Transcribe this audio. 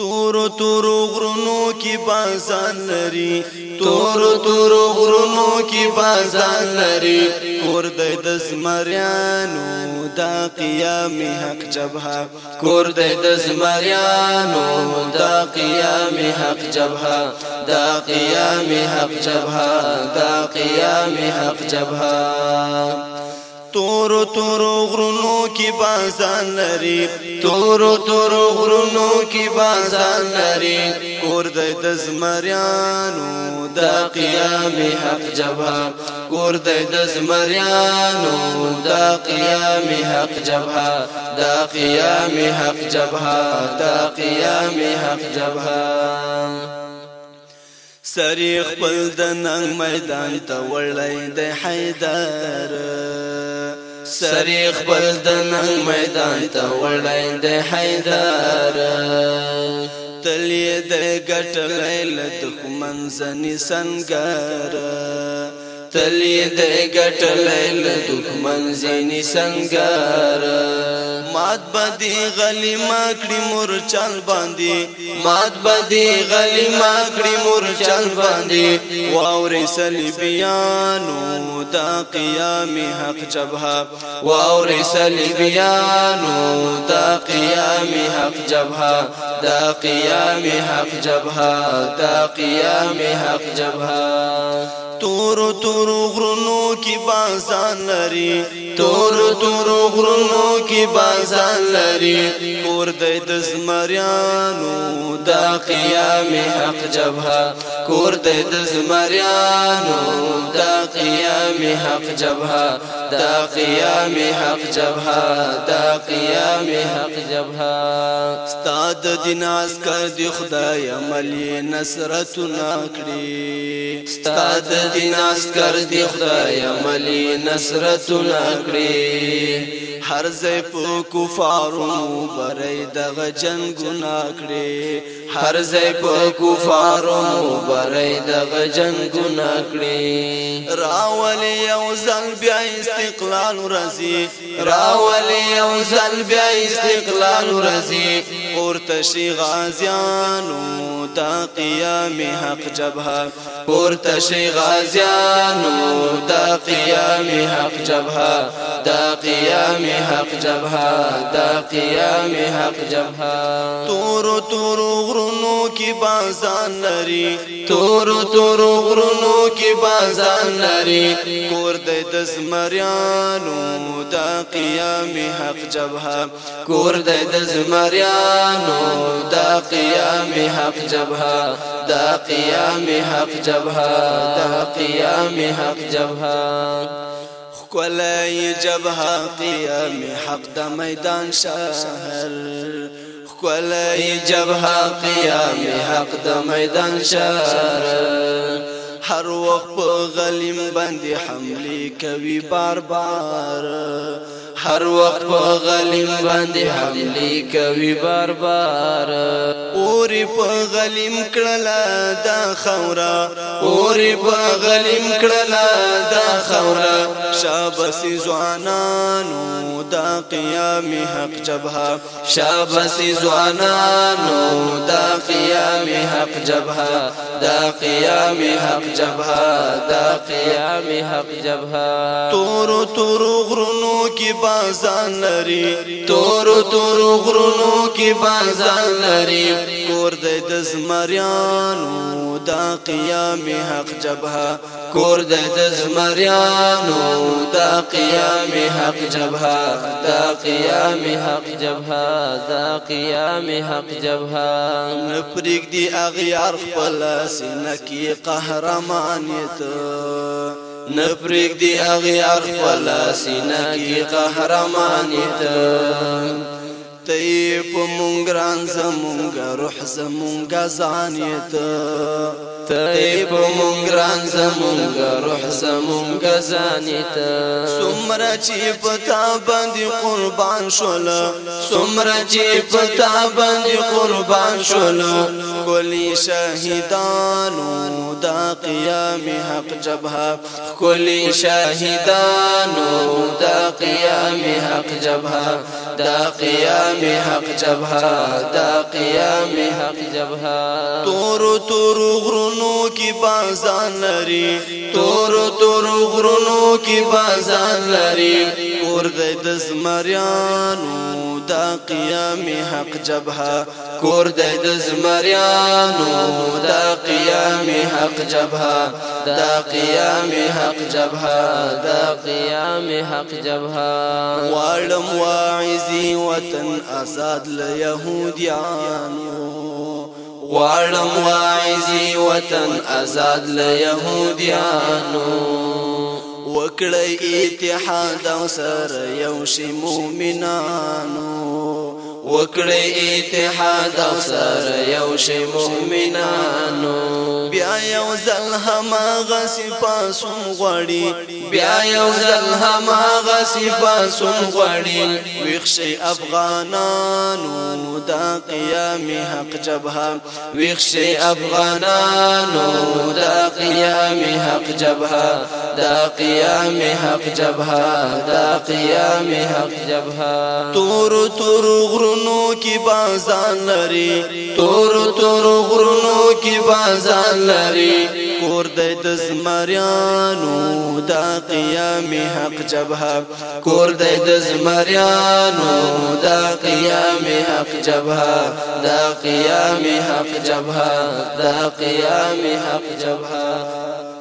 تورو تورو غرونو کې بازان لري تورو تورو غرونو کې بازان لري کور د دسمریانو دا قیام حق جبهه کور د دسمریانو دا قیام حق جبهه دا قیام حق جبهه دا قیام حق جبهه تور تور غرونو کې بازان لري تور تور غرونو کې بازان لري کور د دزمریانو د قیام حق جبا کور د دزمریانو د قیام حق جبا د قیام حق جبا د قیام حق جبا سری خپل د ننګ میدان ته وړلای د حیدر سری خپل د ننګ میدان ته وړلای د حیدر تلې د ګټلې لته کومن سني سنګر تلی د ګټلې ل دښمن زني سنگار مات بدی غلی ما کړی مور چل باندې مات بدی غلی ما کړی مور چل باندې واورې سلبيانو دا قیام حق جبهه واورې سلبيانو دا قیام حق جبها دا قیام حق جبها دا قیام حق جبها تورو تورو غرونو کی بازان لري تورو تورو غرونو کی بازان لري کور د دزمریانو دا قیام حق جبها کور د دزمریانو دا قیام حق جبها دا قیام حق جبها دا قیام حق حق جبها استاد دین اسکر دی خدای عملی نصرت ناکړي استاد دین اسکر دی خدای عملی نصرت ناکړي هر ځای په کفارو برای دغه جنگونه کړې هر ځای په کفارو برای دغه جنگونه کړې راولي او ځل بیا استقلال راځي راولي او ځل بیا استقلال استقلال رزي اور تشي غازيانو دا قيام حق جبهه اور تشي غازيانو دا قيام حق جبهه دا قيام حق جبهه دا قيام حق جبهه تور تور غرونو کې بازان لري تور تور غرونو کې بازان لري کور د دسمریانو دا قیام حق جبهه کور د زمریانو دا قیام حق جبهه دا قیام حق جبهه دا قیام حق جبهه کولای جبهه قیام حق د میدان شهر کولای جبهه قیام حق د میدان شهر هر وخت په غلیم باندې حمله کوي بار بار هر وخت په غلیم باندې حملې کوي بار بار اورې په غلیم کړلا دا خورا اورې په غلیم کړلا دا خورا شابس زوانانو دا قیام حق جبها شابس زوانانو دا قیام حق جبها دا قیام حق جبها دا قیام حق جبها تورو تورو غرونو کې بازان لري تور تور غرونو کې بازان لري کور د دزمریانو دا قیام حق جبهه کور د دزمریانو دا قیام حق جبهه دا قیام حق جبهه دا قیام حق جبهه نپریګ دی اغیار خپل سینکی قهرمان یته نپریک دی اغی اخفل سینه کی قهرمانی تا تی په مونږ ران زمونږ روح زمونږ ځانیت تی په مونږ ران زمونږ روح زمونږ ځانیت سمره چې پتا باندې قربان شول سمره چې پتا باندې قربان شول کلی شہیدانو دا قیام حق جبہ کلی شہیدانو دا قیام حق جبہ دا قیام حق جبہ دا قیام حق جبہ تورو غرنو کی بازان تورو تورو غرنو کی بازان لری دس مریان دا حق جبها کور دی د زمریانو دا قیام حق جبها دا قیام حق جبها دا قیام حق جبها واړم واعزي وطن آزاد له يهوديانو واړم واعزي وطن آزاد له يهوديانو کړی اتحاد او سره یو شی مؤمنانو وکړې اتحاد او سره یو شی مؤمنانو بیا یو ځل هم غسی پاسوم غړي بیا یو ځل هم غسی پاسوم غړي ویښې افغانانو دا قیام حق جبهه ویښې افغانانو دا قیام حق جبهه دا قیام حق جبهه دا قیام حق جبهه تور تور غرو غرونو کی بازان لري تور تور غرونو کی بازان لري کور د زمریانو دا قیام حق جبهه کور د زمریانو دا قیام حق جبهه دا قیام حق جبهه دا قیام حق جبهه